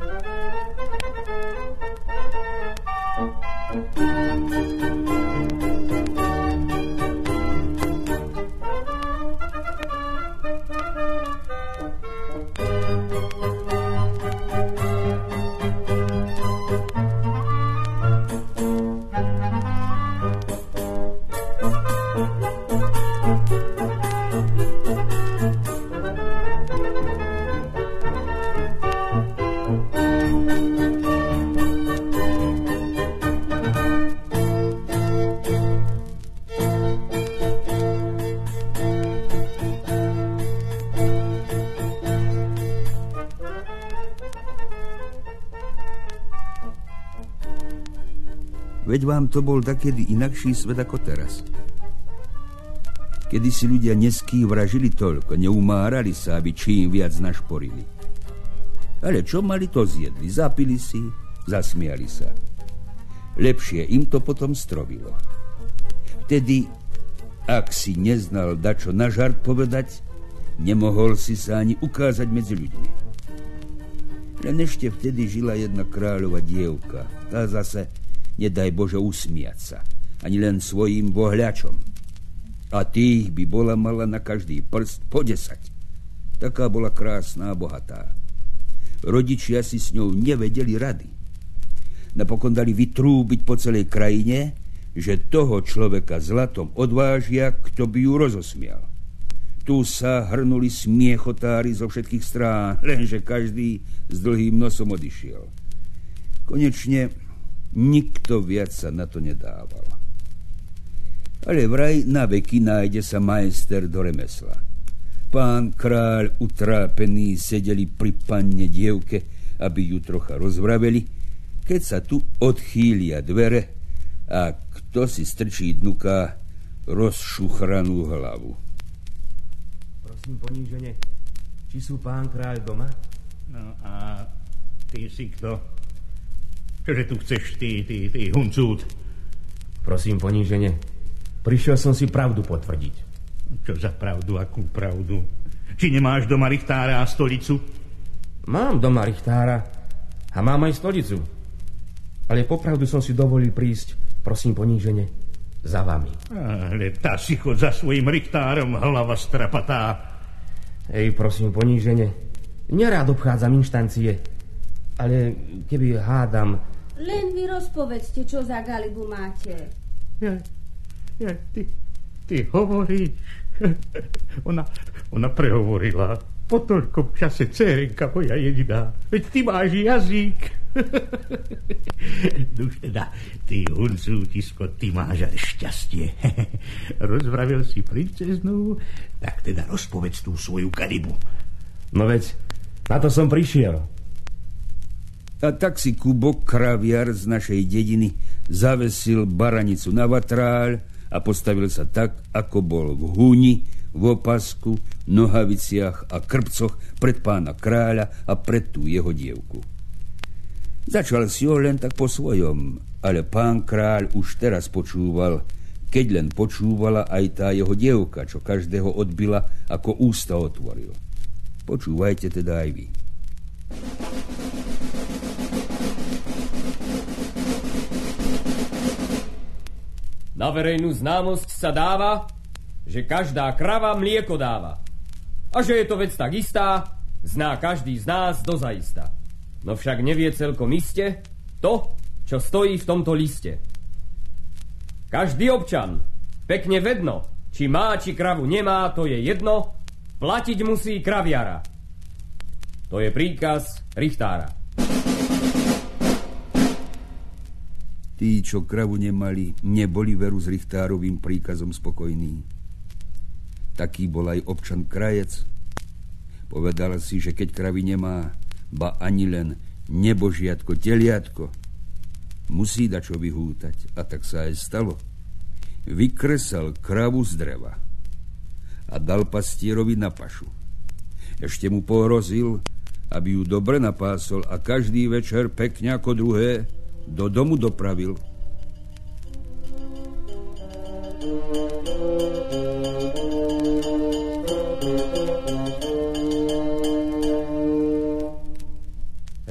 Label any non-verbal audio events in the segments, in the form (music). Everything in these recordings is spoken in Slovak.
Thank you. Veď vám to bol takedy inakší svet ako teraz. Kedy si ľudia neský vražili toľko, neumárali sa, aby čím viac našporili. Ale čo mali, to zjedli, zapili si, zasmiali sa. Lepšie im to potom strovilo. Vtedy, ak si neznal dačo na žart povedať, nemohol si sa ani ukázať medzi ľuďmi. Len ešte vtedy žila jedna kráľova dievka. Tá zase nedaj Bože usmiať sa, ani len svojim vohľačom. A tých by bola mala na každý prst po desať. Taká bola krásna a bohatá. Rodičia si s ňou nevedeli rady. Napokon dali vytrúbiť po celej krajine, že toho človeka zlatom odvážia, kto by ju rozosmial. Tu sa hrnuli smiechotári zo všetkých strán, (laughs) lenže každý s dlhým nosom odišiel. Konečne Nikto viac sa na to nedával. Ale vraj na veky nájde sa majster do remesla. Pán kráľ utrápený sedeli pri panne dievke, aby ju trocha rozvraveli, keď sa tu odchýlia dvere a kto si strčí dnuka rozšuchranú hlavu. Prosím ponížene, či sú pán kráľ doma? No a ty si kto? Čože tu chceš, ty, ty, ty, huncút? Prosím, ponížene, prišiel som si pravdu potvrdiť. Čo za pravdu, akú pravdu? Či nemáš doma richtára a stolicu? Mám doma richtára a mám aj stolicu. Ale popravdu som si dovolil prísť, prosím, ponížene, za vami. Ale tá si chod za svojim richtárom, hlava strapatá. Ej, prosím, ponížene, nerád obchádzam inštancie, ale keby hádam, len vy rozpovedzte, čo za galibu máte. Ja, ja, ty, ty hovoríš. (laughs) Ona, ona prehovorila. Po toľkom čase, cérenka moja jediná. Veď ty máš jazyk. (laughs) Duž teda, ty huncútisko, ty máš šťastie. (laughs) Rozvravil si princeznu, tak teda rozpovedz tú svoju galibu. No veď, na to som prišiel. A tak si Kubo, kraviar z našej dediny, zavesil baranicu na vatráľ a postavil sa tak, ako bol v húni, v opasku, nohaviciach a krpcoch pred pána kráľa a pred tú jeho dievku. Začal si ho len tak po svojom, ale pán kráľ už teraz počúval, keď len počúvala aj tá jeho dievka, čo každého odbila, ako ústa otvoril. Počúvajte teda aj vy. Na verejnú známosť sa dáva, že každá krava mlieko dáva. A že je to vec tak istá, zná každý z nás dozaista. No však nevie celkom iste to, čo stojí v tomto liste. Každý občan, pekne vedno, či má, či kravu nemá, to je jedno, platiť musí kraviara. To je príkaz Richtára. Tí, čo kravu nemali, neboli veru s Richtárovým príkazom spokojní. Taký bol aj občan Krajec. Povedal si, že keď kravy nemá, ba ani len nebožiatko, teliatko, musí dačo vyhútať. A tak sa aj stalo. Vykresal kravu z dreva a dal pastierovi na pašu. Ešte mu pohrozil, aby ju dobre napásol a každý večer pekne ako druhé do domu dopravil.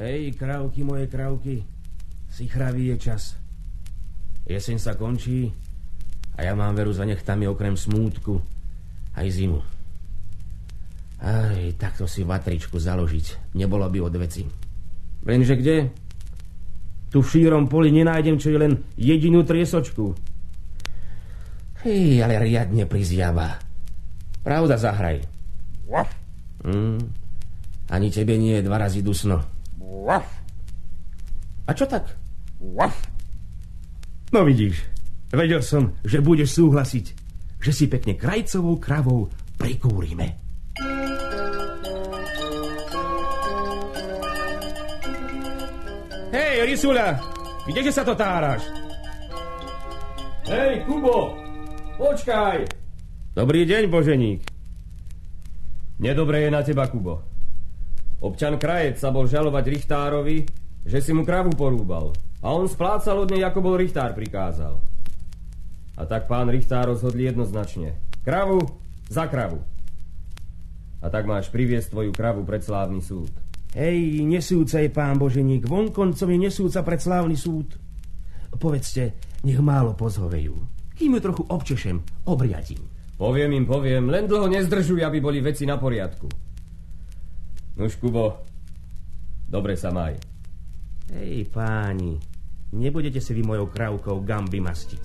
Hej, krávky, moje krávky, si chravý je čas. Jeseň sa končí a ja mám veru za nechtami okrem smútku aj zimu. Aj, takto si vatričku založiť, nebolo by od veci. Lenže kde? Tu v šírom poli nenájdem čo je len jedinú triesočku. Hej, ale riadne prizjava. Pravda, zahraj. Mm, ani tebe nie je dva razy dusno. A čo tak? No vidíš, vedel som, že budeš súhlasiť, že si pekne krajcovou kravou prikúrime. Hej, Risula, kdeže sa to táraš? Hej, Kubo, počkaj! Dobrý deň, Boženík. Nedobre je na teba, Kubo. Občan Krajec sa bol žalovať Richtárovi, že si mu kravu porúbal. A on splácal od nej, ako bol Richtár prikázal. A tak pán Richtár rozhodli jednoznačne. Kravu za kravu. A tak máš priviesť tvoju kravu pred slávny súd. Hej, nesúca je pán Boženík, vonkoncom je nesúca pred slávny súd. Povedzte, nech málo pozhovejú. Kým ju trochu občešem, obriadím. Poviem im, poviem, len dlho nezdržuj, aby boli veci na poriadku. Nuž, Kubo, dobre sa maj. Hej, páni, nebudete si vy mojou krávkou gamby mastiť.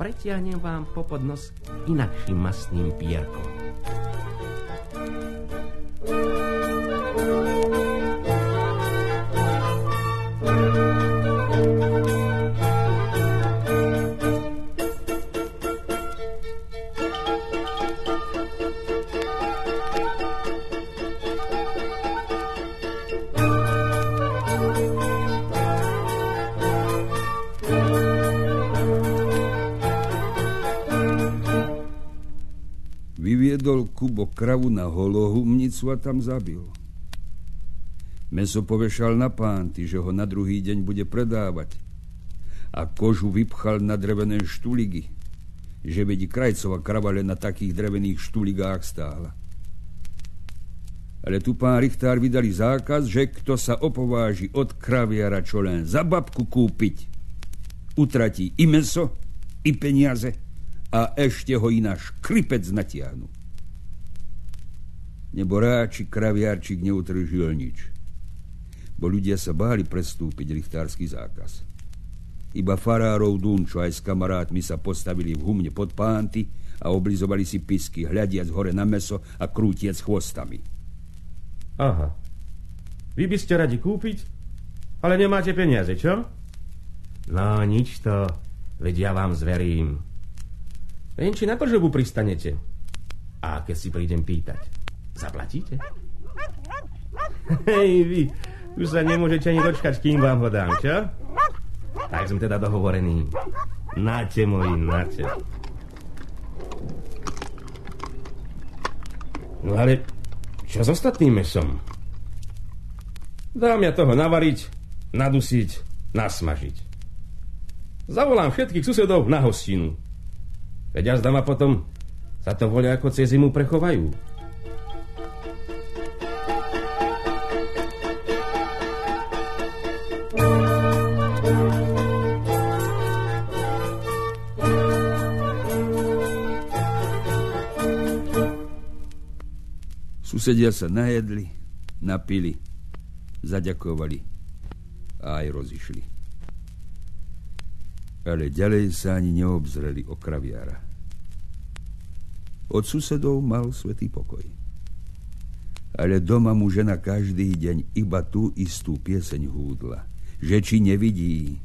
Pretiahnem vám popod nos inakším mastným pierkom. Kravu na holohumnicu a tam zabil. Meso povešal na pánty, že ho na druhý deň bude predávať. A kožu vypchal na drevené štuligy, že vedí krajcová krava len na takých drevených štuligách stála. Ale tu pán Richtár vydali zákaz, že kto sa opováži od kraviara čo len za babku kúpiť, utratí i meso, i peniaze a ešte ho i náš natiahnu. Nebo ráči kraviarčík neutržil nič, bo ľudia sa báli prestúpiť richtársky zákaz. Iba farárov Dunčo aj s kamarátmi sa postavili v humne pod pánty a oblizovali si pisky, hľadiac hore na meso a krútiec chvostami. Aha. Vy by ste radi kúpiť, ale nemáte peniaze, čo? No, nič to, veď ja vám zverím. Len či na tržobu pristanete. A keď si prídem pýtať, zaplatíte? Hej, vy, už sa nemôžete ani dočkať, kým vám ho dám, čo? Tak sme teda dohovorení. Náte, moji, náte. No ale čo s ostatným mesom? Dám ja toho navariť, nadusiť, nasmažiť. Zavolám všetkých susedov na hostinu. Veď jazda ma potom sa to voľa ako cez zimu prechovajú. Susedia sa najedli, napili, zaďakovali a aj rozišli. Ale ďalej sa ani neobzreli o kraviara. Od susedov mal svetý pokoj. Ale doma mu žena každý deň iba tú istú pieseň húdla, že či nevidí,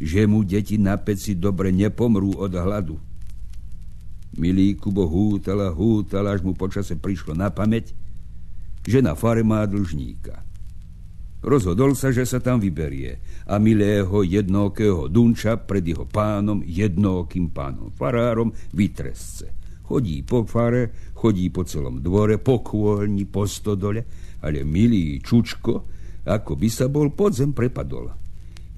že mu deti na peci dobre nepomrú od hladu. Milý Kubo hútal a hútal, až mu počase prišlo na pamäť, že na fare má dlžníka. Rozhodol sa, že sa tam vyberie a milého jednokého Dunča pred jeho pánom, jednokým pánom farárom, vytresce Chodí po fare, chodí po celom dvore, po kôlni, po stodole, ale milý Čučko, ako by sa bol pod zem prepadol.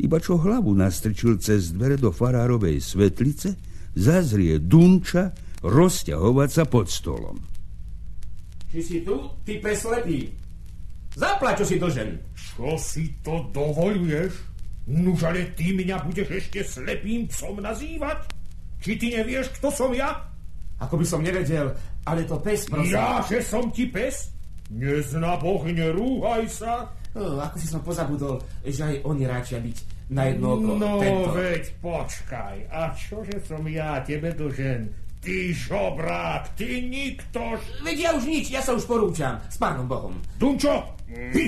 Iba čo hlavu nastrčil cez dvere do farárovej svetlice, zazrie Dunča rozťahovať sa pod stolom. Či si tu, ty preslepý? Zaplať, čo si dlžen. Čo si to dovoluješ? Nuž ale ty mňa budeš ešte slepým psom nazývať? Či ty nevieš, kto som ja? Ako by som nevedel, ale to pes, prosím. Ja, že som ti pes? Nezna Boh, nerúhaj sa. Oh, ako si som pozabudol, že aj oni ráčia byť na jedno oko. No Tento. veď počkaj, a čože som ja tebe dožen? Ty žobrák, ty niktož. Veď ja už nič, ja sa už porúčam. S pánom Bohom. Dunčo. E,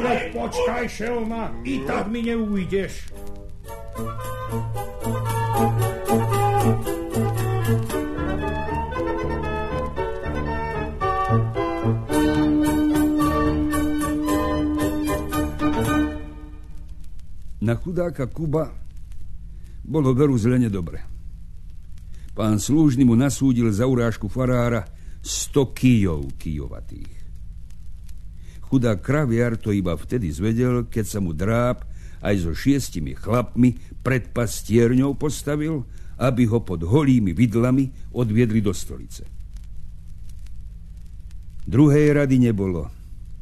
veď počkaj, šelma, i tak mi neujdeš. Na chudáka Kuba bolo veru zle nedobre. Pán slúžny mu nasúdil za urážku farára 100 kijov kijovatých. Chudá kraviar to iba vtedy zvedel, keď sa mu dráp aj so šiestimi chlapmi pred pastierňou postavil, aby ho pod holými vidlami odviedli do stolice. Druhej rady nebolo,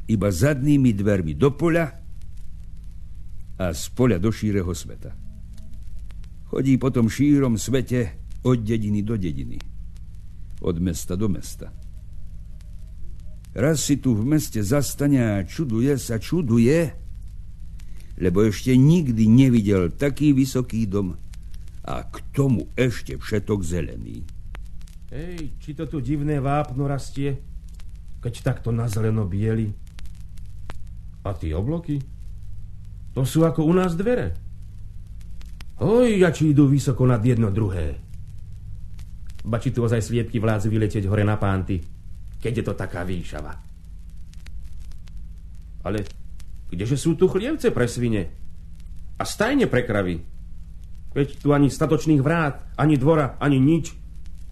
iba zadnými dvermi do poľa a z poľa do šíreho sveta. Chodí po tom šírom svete od dediny do dediny, od mesta do mesta. Raz si tu v meste zastane a čuduje sa, čuduje, lebo ešte nikdy nevidel taký vysoký dom a k tomu ešte všetok zelený. Ej, či to tu divné vápno rastie, keď takto na zeleno bieli? A tie obloky? To sú ako u nás dvere. Oj, a či idú vysoko nad jedno druhé. Ba či tu ozaj sliepky vládzu vyletieť hore na pánty, keď je to taká výšava. Ale kdeže sú tu chlievce pre svine? A stajne pre kravy? Veď tu ani statočných vrát, ani dvora, ani nič.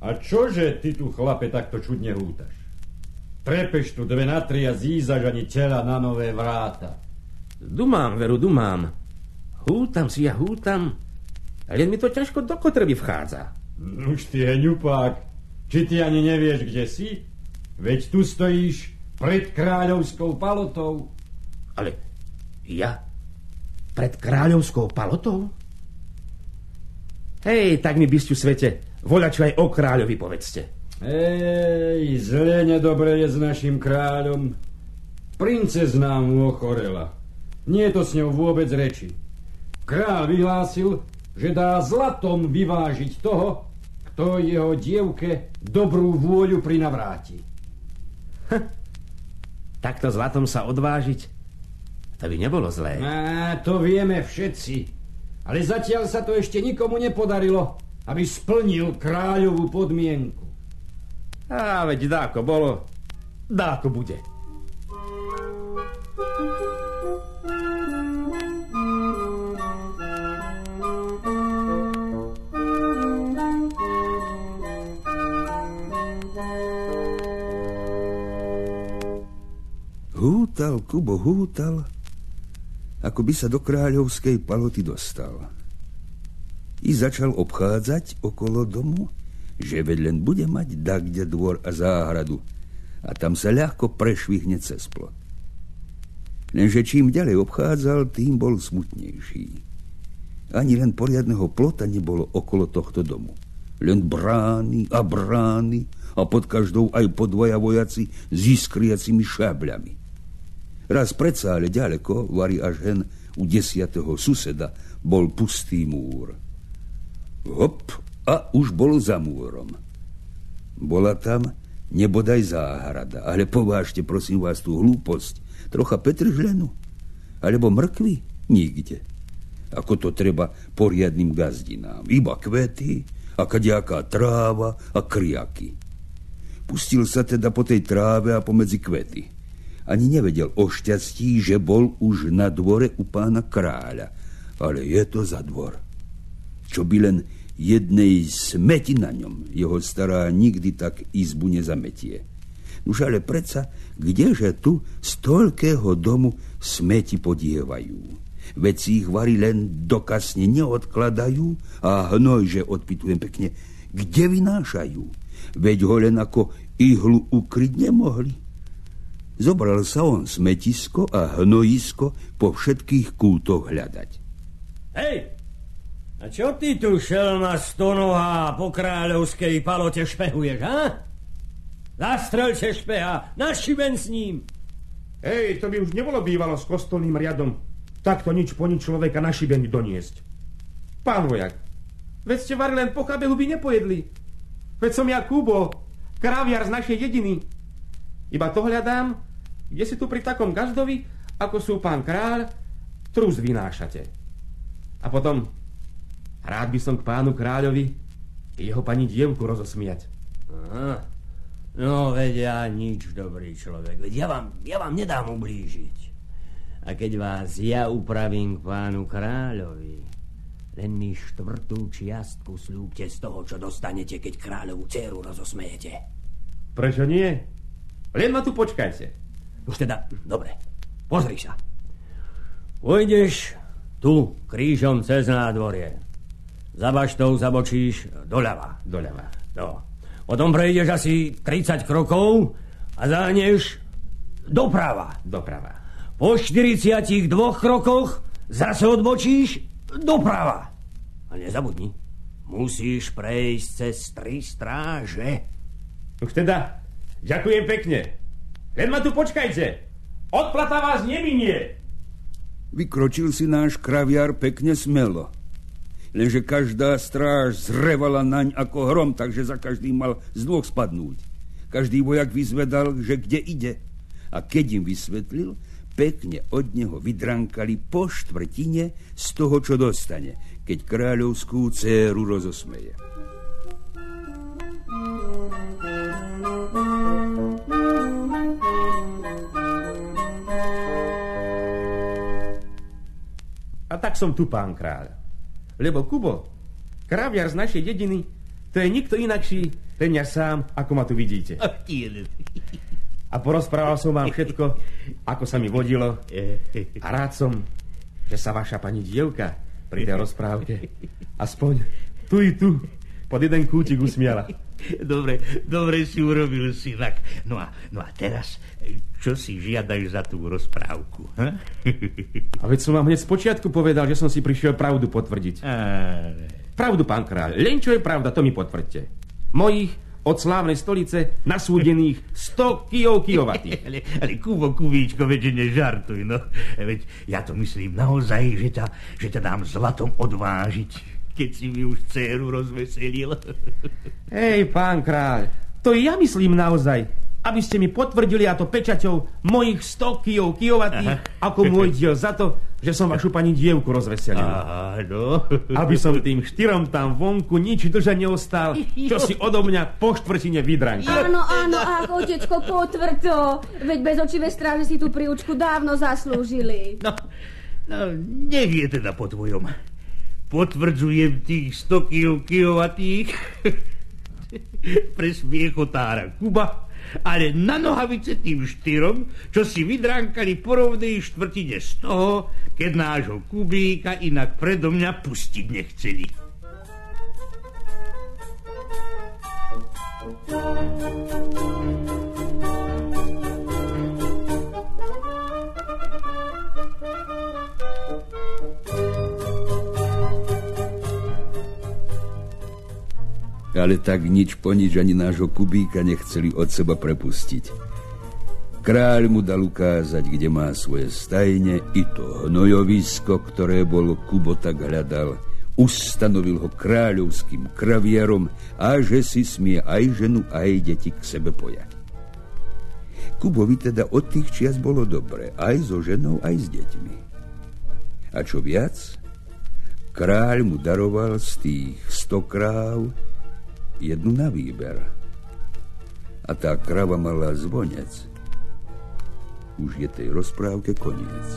A čože ty tu, chlape, takto čudne hútaš? Trepeš tu dve na tri a zízaš ani tela na nové vráta. Dumám, veru, dumám. Hútam si ja, hútam. Len mi to ťažko do kotrby vchádza. Už ty, ňupák, či ty ani nevieš, kde si? Veď tu stojíš pred kráľovskou palotou. Ale ja? Pred kráľovskou palotou? Hej, tak mi bysťu svete, voľačo aj o kráľovi povedzte. Ej, zle nedobre je s našim kráľom. Princezná mu ochorela. Nie je to s ňou vôbec reči. Král vyhlásil, že dá zlatom vyvážiť toho, kto jeho dievke dobrú vôľu prinavráti. Takto zlatom sa odvážiť, to by nebolo zlé. Á, to vieme všetci. Ale zatiaľ sa to ešte nikomu nepodarilo, aby splnil kráľovú podmienku. Á, veď dáko bolo, dáko bude. Hútal, Kubo, hútal, ako by sa do kráľovskej paloty dostal. I začal obchádzať okolo domu, že veď len bude mať kde dvor a záhradu a tam sa ľahko prešvihne cez plot. Lenže čím ďalej obchádzal, tým bol smutnejší. Ani len poriadneho plota nebolo okolo tohto domu. Len brány a brány a pod každou aj po dvoja vojaci s iskriacimi šábľami. Raz predsa, ale ďaleko, vari až hen u desiatého suseda, bol pustý múr. Hop, a už bol za múrom. Bola tam nebodaj záhrada, ale povážte, prosím vás, tú hlúposť. Trocha petržlenu, alebo mrkvy, nikde. Ako to treba poriadnym gazdinám. Iba kvety, a kadejaká tráva a kriaky. Pustil sa teda po tej tráve a pomedzi kvety. Ani nevedel o šťastí, že bol už na dvore u pána kráľa. Ale je to za dvor. Čo by len jednej smeti na ňom, jeho stará nikdy tak izbu nezametie. Už ale predsa, kdeže tu z toľkého domu smeti podievajú? Veď si ich vari len dokasne neodkladajú a hnoj, že odpitujem pekne, kde vynášajú? Veď ho len ako ihlu ukryť nemohli. Zobral sa on smetisko a hnojisko po všetkých kútoch hľadať. Hej, a čo ty tu šelma stonohá po kráľovskej palote špehuješ, ha? Zastrelče špeha, našiben s ním. Hej, to by už nebolo bývalo s kostolným riadom. Takto nič po nič človeka našibený doniesť. Pán vojak, veď ste vari len po kabehu by nepojedli. Veď som ja Kubo, kraviar z našej dediny. Iba to hľadám, kde si tu pri takom gazdovi, ako sú pán kráľ, trus vynášate. A potom, rád by som k pánu kráľovi jeho pani dievku rozosmiať. Aha. No, veď ja nič, dobrý človek. Veď ja vám, ja vám nedám ublížiť. A keď vás ja upravím k pánu kráľovi, len mi štvrtú čiastku slúbte z toho, čo dostanete, keď kráľovú dceru rozosmejete. Prečo nie? Len ma tu počkajte. Už teda, dobre, pozri sa. Pôjdeš tu krížom cez nádvorie. Za baštou zabočíš doľava. Doľava. No. Potom prejdeš asi 30 krokov a zahneš doprava. Doprava. Po 42 krokoch zase odbočíš doprava. A nezabudni, musíš prejsť cez tri stráže. Už teda, ďakujem pekne. Len ma tu počkajte. Odplata vás neminie. Vykročil si náš kraviar pekne smelo. Lenže každá stráž zrevala naň ako hrom, takže za každým mal z dvoch spadnúť. Každý vojak vyzvedal, že kde ide. A keď im vysvetlil, pekne od neho vydrankali po štvrtine z toho, čo dostane, keď kráľovskú dceru rozosmeje. Tak som tu, pán kráľ. Lebo Kubo, kraviar z našej dediny, to je nikto inakší, ten ja sám, ako ma tu vidíte. A porozprával som vám všetko, ako sa mi vodilo. A rád som, že sa vaša pani dievka pri tej rozprávke aspoň tu i tu pod jeden kútik usmiala. (laughs) Dobre, dobre si urobil, synak. No a, no a teraz, čo si žiadaš za tú rozprávku? Ha? (laughs) A veď som vám hneď z počiatku povedal, že som si prišiel pravdu potvrdiť. Ale... Pravdu, pán kráľ. Len čo je pravda, to mi potvrďte. Mojich od slávnej stolice nasúdených 100 kijov kijovatých. (laughs) Ale, ale Kubo, Kubíčko, veď nežartuj, no. Veď ja to myslím naozaj, že ťa, že ťa dám zlatom odvážiť keď si mi už dceru rozveselil. (laughs) Hej, pán kráľ, to ja myslím naozaj, aby ste mi potvrdili a to pečaťou mojich 100 kijov kijovatých ako môj diel za to, že som vašu pani dievku rozveselil. Áno. Aby som tým štyrom tam vonku nič držať neostal, čo si odo mňa po štvrtine vydranky. Áno, áno, ach, otecko, potvrď to. Veď bez očivé stráže si tú príučku dávno zaslúžili. No, no, nech je teda po tvojom. Potvrdzujem tých 100 kil kilovatých (laughs) pre smiechotára Kuba, ale na nohavice tým štyrom, čo si vydránkali po rovnej štvrtine z toho, keď nášho Kubíka inak predo mňa pustiť nechceli. Ale tak nič po nič ani nášho Kubíka nechceli od seba prepustiť. Kráľ mu dal ukázať, kde má svoje stajne, i to hnojovisko, ktoré bol Kubo tak hľadal. Ustanovil ho kráľovským kraviarom a že si smie aj ženu, aj deti k sebe pojať. Kubovi teda od tých čias bolo dobre, aj so ženou, aj s deťmi. A čo viac, kráľ mu daroval z tých sto kráv jednu na výber. A tá krava mala zvonec. Už je tej rozprávke koniec.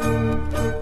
thank you